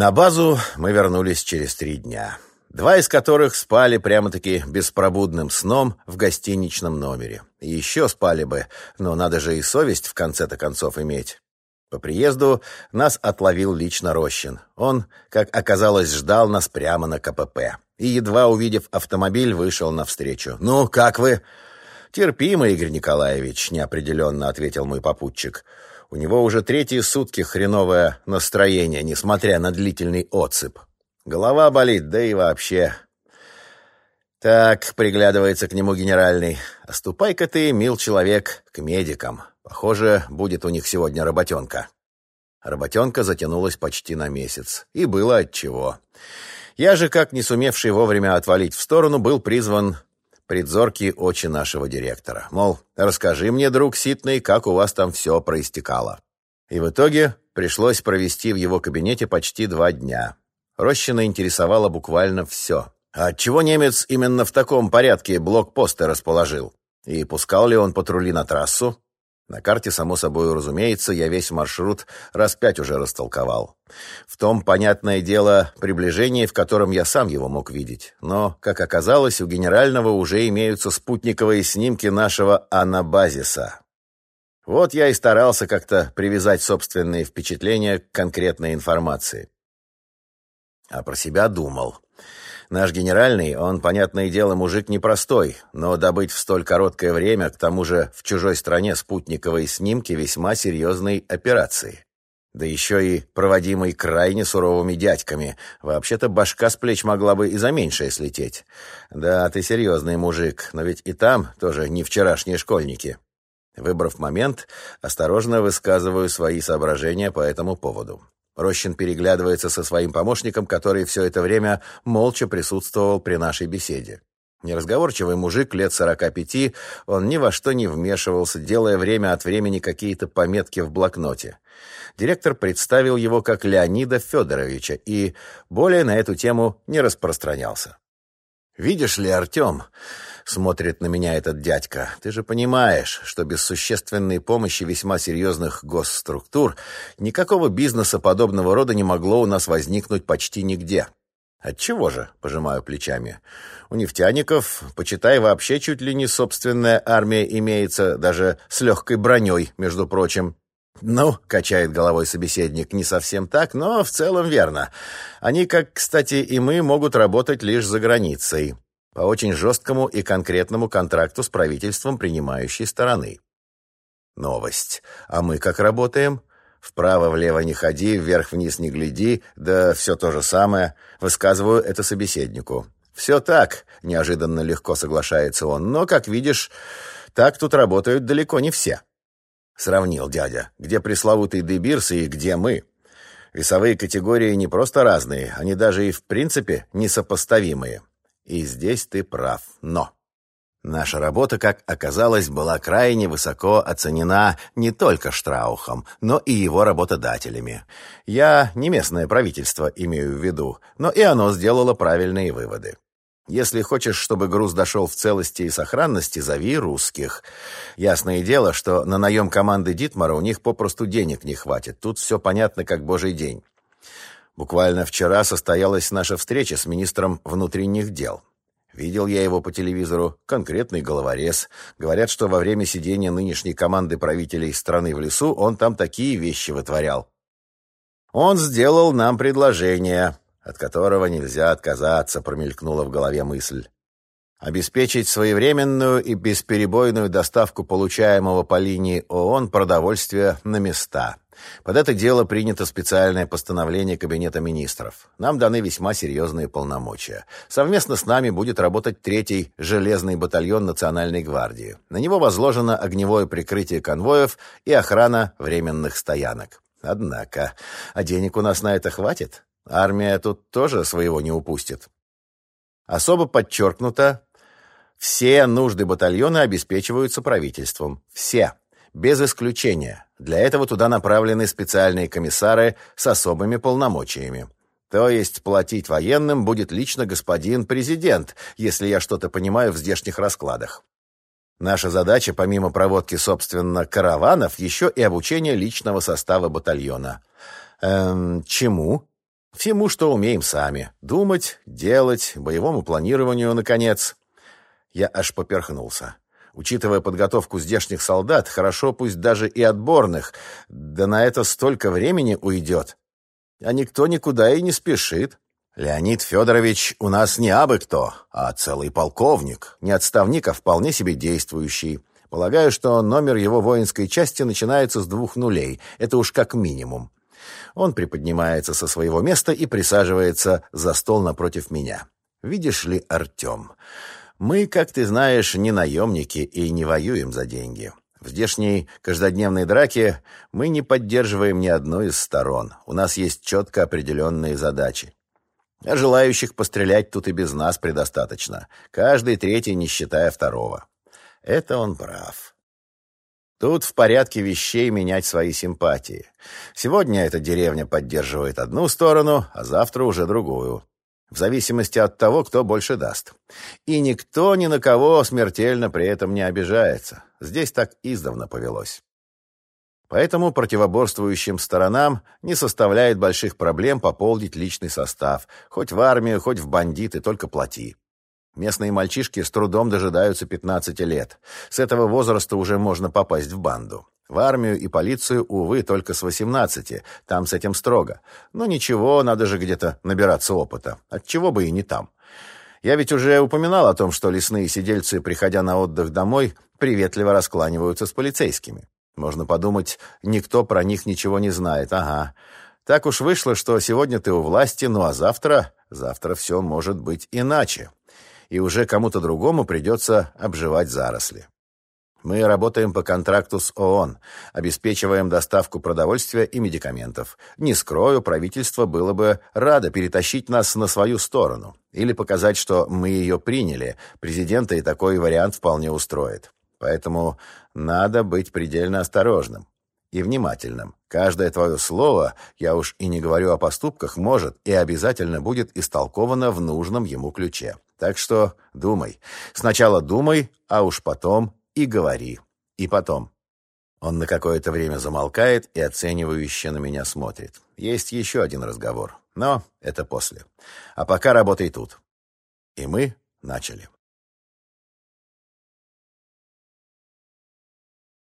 На базу мы вернулись через три дня. Два из которых спали прямо-таки беспробудным сном в гостиничном номере. Еще спали бы, но надо же и совесть в конце-то концов иметь. По приезду нас отловил лично Рощин. Он, как оказалось, ждал нас прямо на КПП. И, едва увидев автомобиль, вышел навстречу. «Ну, как вы?» «Терпимо, Игорь Николаевич», — неопределенно ответил мой попутчик. «У него уже третьи сутки хреновое настроение, несмотря на длительный отсып. Голова болит, да и вообще...» «Так», — приглядывается к нему генеральный, — «ступай-ка ты, мил человек, к медикам. Похоже, будет у них сегодня работенка». Работенка затянулась почти на месяц. И было отчего. Я же, как не сумевший вовремя отвалить в сторону, был призван предзоркие очи нашего директора. Мол, расскажи мне, друг Ситный, как у вас там все проистекало. И в итоге пришлось провести в его кабинете почти два дня. Рощина интересовало буквально все. А отчего немец именно в таком порядке блокпосты расположил? И пускал ли он патрули на трассу? На карте, само собой разумеется, я весь маршрут раз пять уже растолковал. В том, понятное дело, приближение, в котором я сам его мог видеть. Но, как оказалось, у генерального уже имеются спутниковые снимки нашего анабазиса. Вот я и старался как-то привязать собственные впечатления к конкретной информации. А про себя думал. Наш генеральный, он, понятное дело, мужик непростой, но добыть в столь короткое время, к тому же в чужой стране, спутниковые снимки весьма серьезной операции. Да еще и проводимой крайне суровыми дядьками. Вообще-то башка с плеч могла бы и за меньшее слететь. Да, ты серьезный мужик, но ведь и там тоже не вчерашние школьники. Выбрав момент, осторожно высказываю свои соображения по этому поводу. Рощин переглядывается со своим помощником, который все это время молча присутствовал при нашей беседе. Неразговорчивый мужик лет сорока пяти, он ни во что не вмешивался, делая время от времени какие-то пометки в блокноте. Директор представил его как Леонида Федоровича и более на эту тему не распространялся. «Видишь ли, Артем...» смотрит на меня этот дядька. Ты же понимаешь, что без существенной помощи весьма серьезных госструктур никакого бизнеса подобного рода не могло у нас возникнуть почти нигде. Отчего же, пожимаю плечами. У нефтяников, почитай, вообще чуть ли не собственная армия имеется, даже с легкой броней, между прочим. «Ну», — качает головой собеседник, — «не совсем так, но в целом верно. Они, как, кстати, и мы, могут работать лишь за границей по очень жесткому и конкретному контракту с правительством принимающей стороны. Новость. А мы как работаем? Вправо-влево не ходи, вверх-вниз не гляди, да все то же самое. Высказываю это собеседнику. Все так, неожиданно легко соглашается он, но, как видишь, так тут работают далеко не все. Сравнил дядя, где пресловутый Дебирс и где мы. Весовые категории не просто разные, они даже и в принципе несопоставимые. И здесь ты прав. Но наша работа, как оказалось, была крайне высоко оценена не только Штраухом, но и его работодателями. Я не местное правительство имею в виду, но и оно сделало правильные выводы. Если хочешь, чтобы груз дошел в целости и сохранности, зови русских. Ясное дело, что на наем команды Дитмара у них попросту денег не хватит. Тут все понятно, как божий день. Буквально вчера состоялась наша встреча с министром внутренних дел. Видел я его по телевизору, конкретный головорез. Говорят, что во время сидения нынешней команды правителей страны в лесу он там такие вещи вытворял. Он сделал нам предложение, от которого нельзя отказаться, промелькнула в голове мысль обеспечить своевременную и бесперебойную доставку получаемого по линии ООН продовольствия на места. Под это дело принято специальное постановление Кабинета министров. Нам даны весьма серьезные полномочия. Совместно с нами будет работать третий железный батальон Национальной гвардии. На него возложено огневое прикрытие конвоев и охрана временных стоянок. Однако, а денег у нас на это хватит? Армия тут тоже своего не упустит. Особо подчеркнуто, все нужды батальона обеспечиваются правительством. Все. Без исключения. Для этого туда направлены специальные комиссары с особыми полномочиями. То есть платить военным будет лично господин президент, если я что-то понимаю в здешних раскладах. Наша задача, помимо проводки, собственно, караванов, еще и обучение личного состава батальона. Эм, чему? Всему, что умеем сами. Думать, делать, боевому планированию, наконец. Я аж поперхнулся. Учитывая подготовку здешних солдат, хорошо пусть даже и отборных, да на это столько времени уйдет. А никто никуда и не спешит. Леонид Федорович у нас не абы кто, а целый полковник, не отставник, а вполне себе действующий. Полагаю, что номер его воинской части начинается с двух нулей, это уж как минимум. Он приподнимается со своего места и присаживается за стол напротив меня. Видишь ли, Артем, мы, как ты знаешь, не наемники и не воюем за деньги. В здешней каждодневной драке мы не поддерживаем ни одной из сторон. У нас есть четко определенные задачи. А желающих пострелять тут и без нас предостаточно. Каждый третий, не считая второго. Это он прав. Тут в порядке вещей менять свои симпатии. Сегодня эта деревня поддерживает одну сторону, а завтра уже другую в зависимости от того, кто больше даст. И никто ни на кого смертельно при этом не обижается. Здесь так издавна повелось. Поэтому противоборствующим сторонам не составляет больших проблем пополнить личный состав. Хоть в армию, хоть в бандиты, только плати. Местные мальчишки с трудом дожидаются 15 лет. С этого возраста уже можно попасть в банду. В армию и полицию, увы, только с 18, там с этим строго. Но ничего, надо же где-то набираться опыта. Отчего бы и не там. Я ведь уже упоминал о том, что лесные сидельцы, приходя на отдых домой, приветливо раскланиваются с полицейскими. Можно подумать, никто про них ничего не знает. Ага. Так уж вышло, что сегодня ты у власти, ну а завтра... Завтра все может быть иначе. И уже кому-то другому придется обживать заросли. Мы работаем по контракту с ООН, обеспечиваем доставку продовольствия и медикаментов. Не скрою, правительство было бы радо перетащить нас на свою сторону или показать, что мы ее приняли. Президента и такой вариант вполне устроит. Поэтому надо быть предельно осторожным и внимательным. Каждое твое слово, я уж и не говорю о поступках, может и обязательно будет истолковано в нужном ему ключе. Так что думай. Сначала думай, а уж потом и говори. И потом. Он на какое-то время замолкает и оценивающе на меня смотрит. Есть еще один разговор, но это после. А пока работай тут. И мы начали.